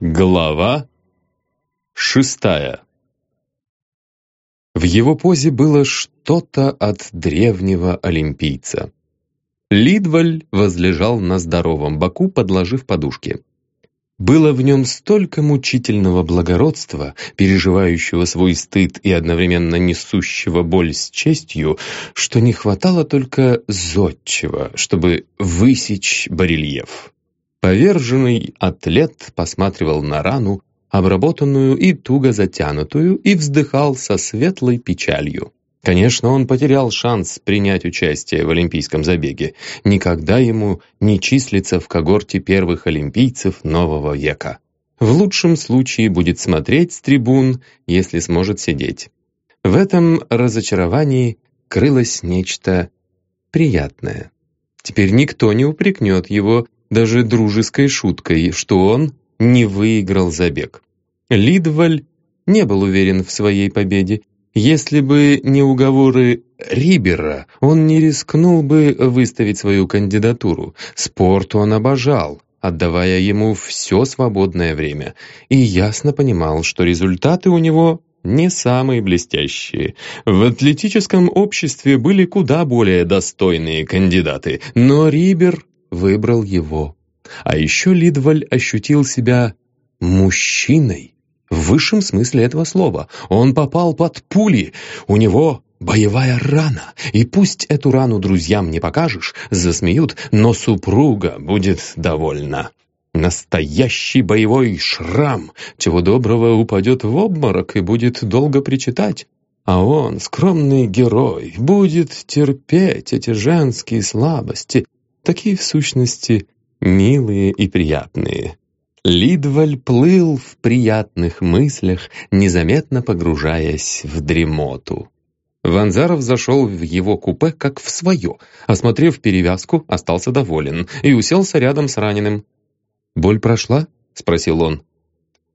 Глава шестая В его позе было что-то от древнего олимпийца. Лидваль возлежал на здоровом боку, подложив подушки. Было в нем столько мучительного благородства, переживающего свой стыд и одновременно несущего боль с честью, что не хватало только зодчего, чтобы высечь барельеф. Поверженный атлет посматривал на рану, обработанную и туго затянутую, и вздыхал со светлой печалью. Конечно, он потерял шанс принять участие в олимпийском забеге. Никогда ему не числится в когорте первых олимпийцев нового века. В лучшем случае будет смотреть с трибун, если сможет сидеть. В этом разочаровании крылось нечто приятное. Теперь никто не упрекнет его даже дружеской шуткой, что он не выиграл забег. Лидваль не был уверен в своей победе. Если бы не уговоры Рибера, он не рискнул бы выставить свою кандидатуру. Спорт он обожал, отдавая ему все свободное время, и ясно понимал, что результаты у него не самые блестящие. В атлетическом обществе были куда более достойные кандидаты, но Рибер выбрал его. А еще Лидваль ощутил себя мужчиной. В высшем смысле этого слова. Он попал под пули. У него боевая рана. И пусть эту рану друзьям не покажешь, засмеют, но супруга будет довольна. Настоящий боевой шрам, чего доброго упадет в обморок и будет долго причитать. А он, скромный герой, будет терпеть эти женские слабости, такие в сущности милые и приятные. Лидваль плыл в приятных мыслях, незаметно погружаясь в дремоту. Ванзаров зашел в его купе как в свое, осмотрев перевязку, остался доволен и уселся рядом с раненым. «Боль прошла?» — спросил он.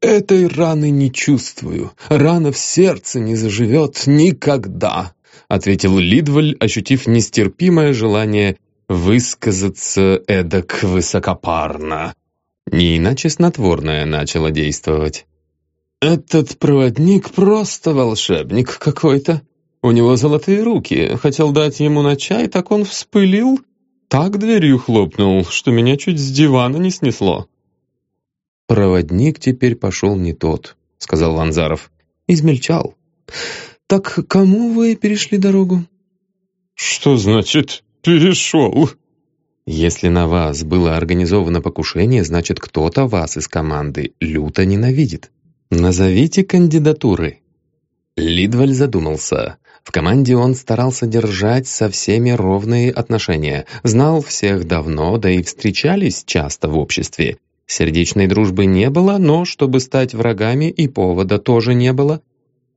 «Этой раны не чувствую. Рана в сердце не заживет никогда», — ответил Лидваль, ощутив нестерпимое желание высказаться эдак высокопарно. Не иначе снотворное начало действовать. «Этот проводник просто волшебник какой-то. У него золотые руки. Хотел дать ему на чай, так он вспылил, так дверью хлопнул, что меня чуть с дивана не снесло». «Проводник теперь пошел не тот», — сказал Ванзаров. «Измельчал. Так кому вы перешли дорогу?» «Что значит «перешел». Если на вас было организовано покушение, значит, кто-то вас из команды люто ненавидит. Назовите кандидатуры. Лидваль задумался. В команде он старался держать со всеми ровные отношения. Знал всех давно, да и встречались часто в обществе. Сердечной дружбы не было, но чтобы стать врагами и повода тоже не было.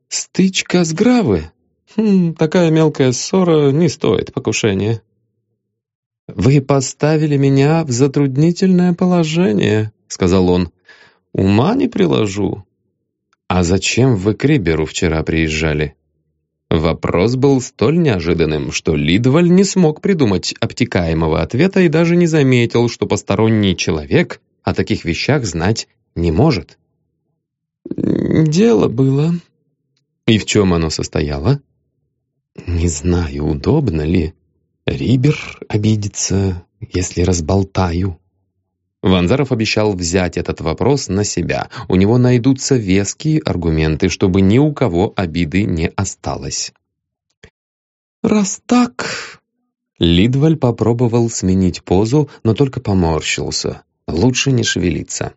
Стычка с Гравы? Хм, такая мелкая ссора не стоит покушения. «Вы поставили меня в затруднительное положение», — сказал он. «Ума не приложу». «А зачем вы к Риберу вчера приезжали?» Вопрос был столь неожиданным, что Лидваль не смог придумать обтекаемого ответа и даже не заметил, что посторонний человек о таких вещах знать не может. «Дело было». «И в чем оно состояло?» «Не знаю, удобно ли», Рибер обидится, если разболтаю. Ванзаров обещал взять этот вопрос на себя. У него найдутся веские аргументы, чтобы ни у кого обиды не осталось. «Раз так...» Лидваль попробовал сменить позу, но только поморщился. Лучше не шевелиться.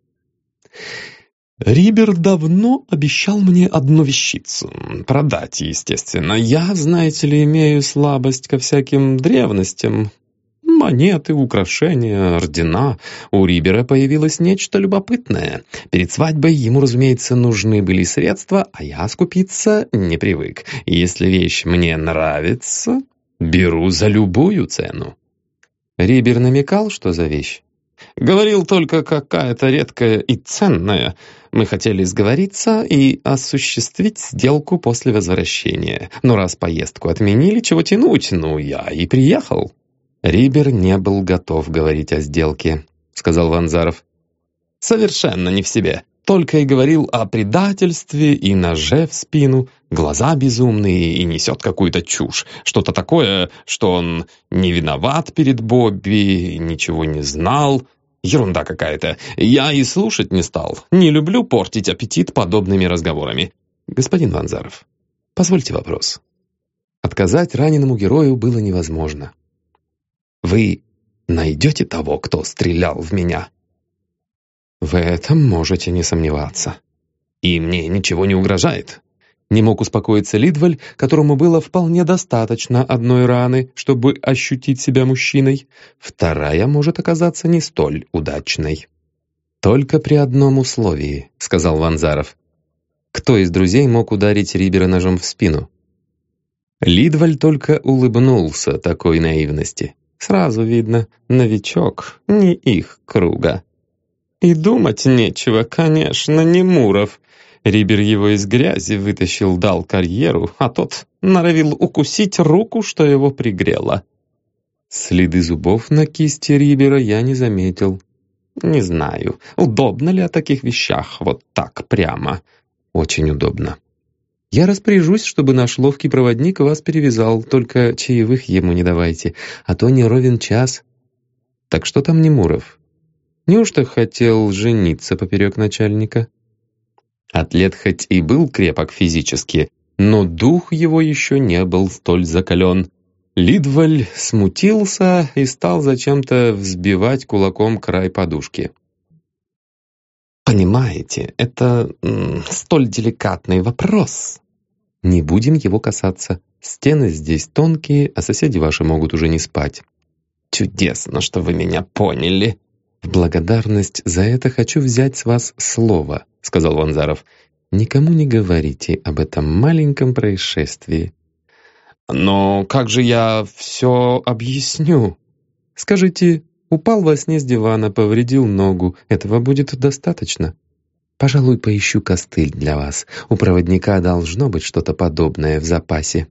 Рибер давно обещал мне одну вещицу. Продать, естественно. Я, знаете ли, имею слабость ко всяким древностям. Монеты, украшения, ордена. У Рибера появилось нечто любопытное. Перед свадьбой ему, разумеется, нужны были средства, а я скупиться не привык. Если вещь мне нравится, беру за любую цену. Рибер намекал, что за вещь. Говорил только какая-то редкая и ценная. Мы хотели сговориться и осуществить сделку после возвращения. Но раз поездку отменили, чего тянуть? Ну, я и приехал». Рибер не был готов говорить о сделке, сказал Ванзаров. «Совершенно не в себе. Только и говорил о предательстве и ноже в спину, глаза безумные и несет какую-то чушь. Что-то такое, что он не виноват перед Бобби, ничего не знал. Ерунда какая-то. Я и слушать не стал. Не люблю портить аппетит подобными разговорами. Господин Ванзаров, позвольте вопрос. Отказать раненому герою было невозможно. Вы найдете того, кто стрелял в меня?» «В этом можете не сомневаться. И мне ничего не угрожает». Не мог успокоиться Лидваль, которому было вполне достаточно одной раны, чтобы ощутить себя мужчиной. Вторая может оказаться не столь удачной. «Только при одном условии», — сказал Ванзаров. «Кто из друзей мог ударить Рибера ножом в спину?» Лидваль только улыбнулся такой наивности. Сразу видно, новичок, не их круга. И думать нечего, конечно, не Муров. Рибер его из грязи вытащил, дал карьеру, а тот норовил укусить руку, что его пригрело. Следы зубов на кисти Рибера я не заметил. Не знаю, удобно ли о таких вещах вот так прямо. Очень удобно. Я распоряжусь, чтобы наш ловкий проводник вас перевязал, только чаевых ему не давайте, а то не ровен час. Так что там Немуров? Неужто хотел жениться поперек начальника? Атлет хоть и был крепок физически, но дух его еще не был столь закален. Лидваль смутился и стал зачем-то взбивать кулаком край подушки. «Понимаете, это столь деликатный вопрос. Не будем его касаться. Стены здесь тонкие, а соседи ваши могут уже не спать». «Чудесно, что вы меня поняли!» «В благодарность за это хочу взять с вас слово», — сказал Ванзаров. «Никому не говорите об этом маленьком происшествии». «Но как же я все объясню?» «Скажите, Упал во сне с дивана, повредил ногу. Этого будет достаточно. Пожалуй, поищу костыль для вас. У проводника должно быть что-то подобное в запасе.